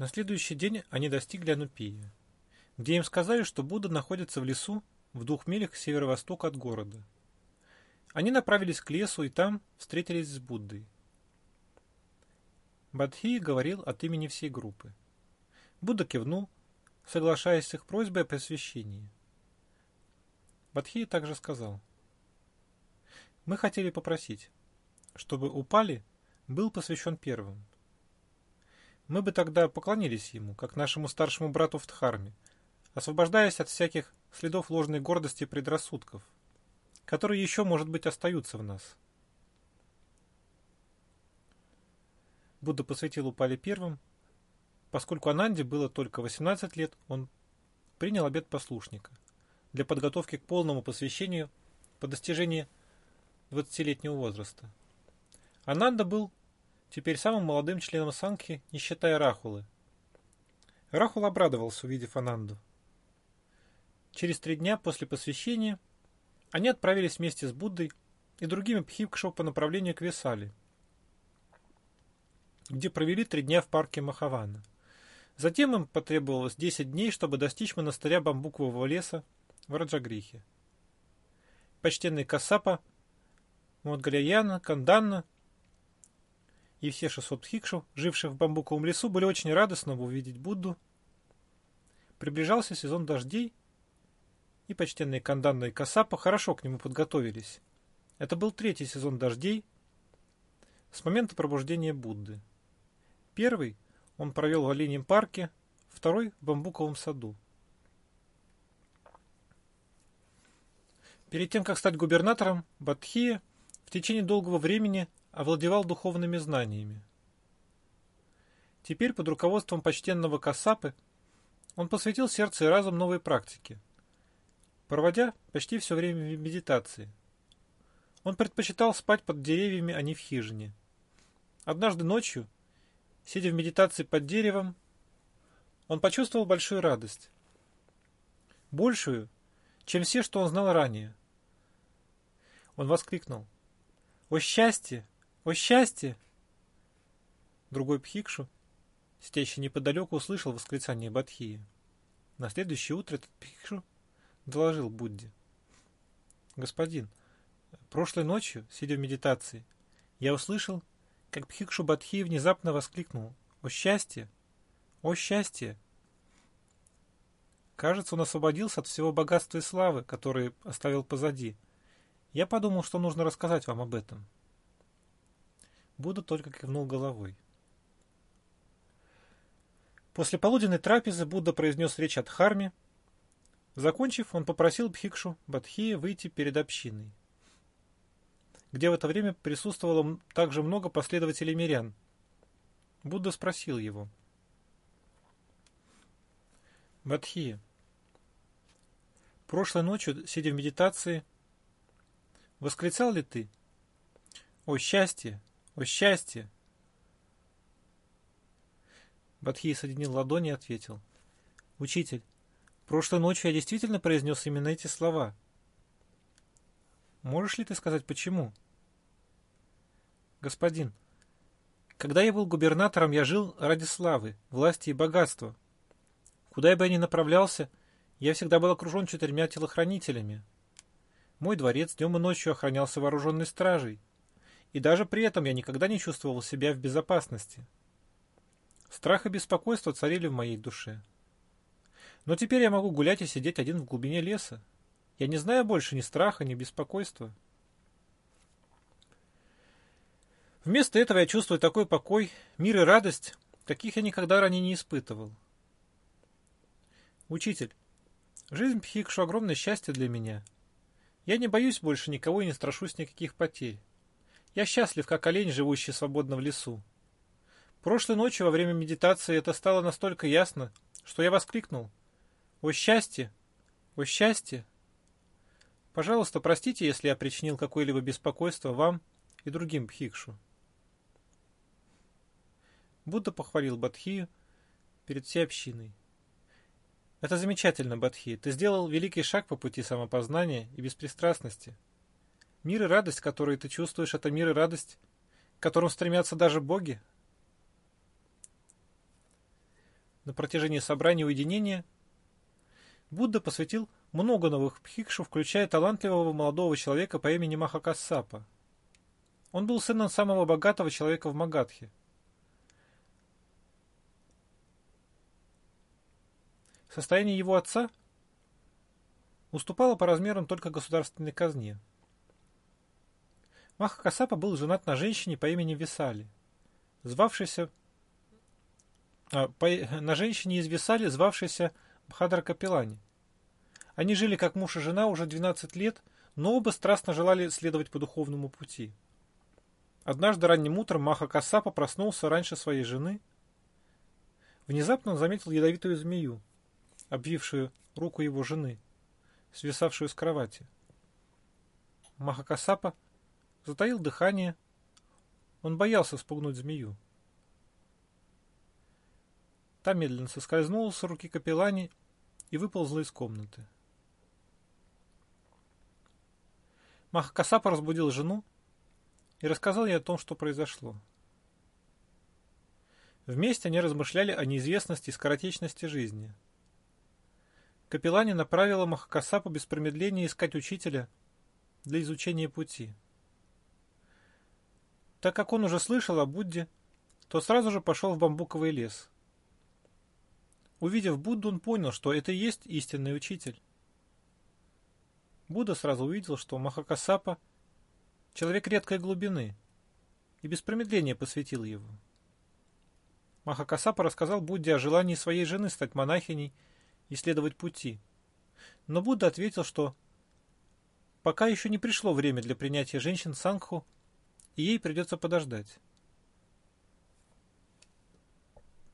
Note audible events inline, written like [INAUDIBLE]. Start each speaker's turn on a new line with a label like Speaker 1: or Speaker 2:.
Speaker 1: На следующий день они достигли Анупии, где им сказали, что Будда находится в лесу в двух милях к северо-востоку от города. Они направились к лесу и там встретились с Буддой. Бадхи говорил от имени всей группы. Будда кивнул, соглашаясь с их просьбой о посвящении. Бадхи также сказал. Мы хотели попросить, чтобы Упали был посвящен первым. Мы бы тогда поклонились ему, как нашему старшему брату в Дхарме, освобождаясь от всяких следов ложной гордости и предрассудков, которые еще, может быть, остаются в нас. Будда посвятил Упали первым. Поскольку Ананде было только 18 лет, он принял обет послушника для подготовки к полному посвящению по достижении 20-летнего возраста. Ананда был теперь самым молодым членом Санки, не считая Рахулы. Рахул обрадовался, увидев Ананду. Через три дня после посвящения они отправились вместе с Буддой и другими Пхивкшо по направлению к Весали, где провели три дня в парке Махавана. Затем им потребовалось 10 дней, чтобы достичь монастыря бамбукового леса в Раджагрихе. Почтенный Касапа, Модгалияна, Канданна и все 600 хикшев, живших в бамбуковом лесу, были очень рады снова увидеть Будду. Приближался сезон дождей, и почтенные Канданна и Касапа хорошо к нему подготовились. Это был третий сезон дождей с момента пробуждения Будды. Первый он провел в Оленьем парке, второй в бамбуковом саду. Перед тем, как стать губернатором, Бадхия в течение долгого времени овладевал духовными знаниями. Теперь под руководством почтенного Касапы он посвятил сердце и разум новой практике – проводя почти все время в медитации. Он предпочитал спать под деревьями, а не в хижине. Однажды ночью, сидя в медитации под деревом, он почувствовал большую радость. Большую, чем все, что он знал ранее. Он воскликнул. «О счастье! О счастье!» Другой Пхикшу, сидящий неподалеку, услышал восклицание Бадхии. На следующее утро этот Пхикшу доложил Будде. Господин, прошлой ночью, сидя в медитации, я услышал, как Пхикшу Бадхи внезапно воскликнул «О счастье! О счастье!» Кажется, он освободился от всего богатства и славы, которые оставил позади. Я подумал, что нужно рассказать вам об этом. Будда только кивнул головой. После полуденной трапезы Будда произнес речь о Дхарме, Закончив, он попросил Бхикшу Бадхия выйти перед общиной, где в это время присутствовало также много последователей мирян. Будда спросил его. Бадхия, прошлой ночью, сидя в медитации, восклицал ли ты «О счастье! О счастье!» Бадхия соединил ладони и ответил «Учитель, Прошлой ночью я действительно произнес именно эти слова. Можешь ли ты сказать, почему? Господин, когда я был губернатором, я жил ради славы, власти и богатства. Куда бы я ни направлялся, я всегда был окружен четырьмя телохранителями. Мой дворец днем и ночью охранялся вооруженной стражей, и даже при этом я никогда не чувствовал себя в безопасности. Страх и беспокойство царили в моей душе. Но теперь я могу гулять и сидеть один в глубине леса. Я не знаю больше ни страха, ни беспокойства. Вместо этого я чувствую такой покой, мир и радость, каких я никогда ранее не испытывал. Учитель, жизнь Пхикшу огромное счастье для меня. Я не боюсь больше никого и не страшусь никаких потерь. Я счастлив, как олень, живущий свободно в лесу. Прошлой ночью во время медитации это стало настолько ясно, что я воскликнул. О счастье! О счастье! Пожалуйста, простите, если я причинил какое-либо беспокойство вам и другим Бхикшу. Будда похвалил Бадхию перед всей общиной. Это замечательно, Бадхи. Ты сделал великий шаг по пути самопознания и беспристрастности. Мир и радость, которые ты чувствуешь, это мир и радость, к которым стремятся даже боги. на протяжении собрания уединения, Будда посвятил много новых пхикшу, включая талантливого молодого человека по имени Махакассапа. Он был сыном самого богатого человека в Магадхе. Состояние его отца уступало по размерам только государственной казне. Махакасапа был женат на женщине по имени Висали, звавшейся а, [LAUGHS] на женщине из Висали, звавшейся Бхадра Капилани. Они жили как муж и жена уже 12 лет, но оба страстно желали следовать по духовному пути. Однажды ранним утром Маха Кассапа проснулся раньше своей жены. Внезапно он заметил ядовитую змею, обвившую руку его жены, свисавшую с кровати. Маха Кассапа затаил дыхание. Он боялся спугнуть змею. Та медленно соскользнула с руки капеллани и выползла из комнаты. Махакасапа разбудил жену и рассказал ей о том, что произошло. Вместе они размышляли о неизвестности и скоротечности жизни. Капеллани направила Махакасапу без промедления искать учителя для изучения пути. Так как он уже слышал о Будде, то сразу же пошел в бамбуковый лес. Увидев Будду, он понял, что это и есть истинный учитель. Будда сразу увидел, что Махакасапа – человек редкой глубины, и без промедления посвятил его. Махакасапа рассказал Будде о желании своей жены стать монахиней и следовать пути. Но Будда ответил, что пока еще не пришло время для принятия женщин сангху, и ей придется подождать.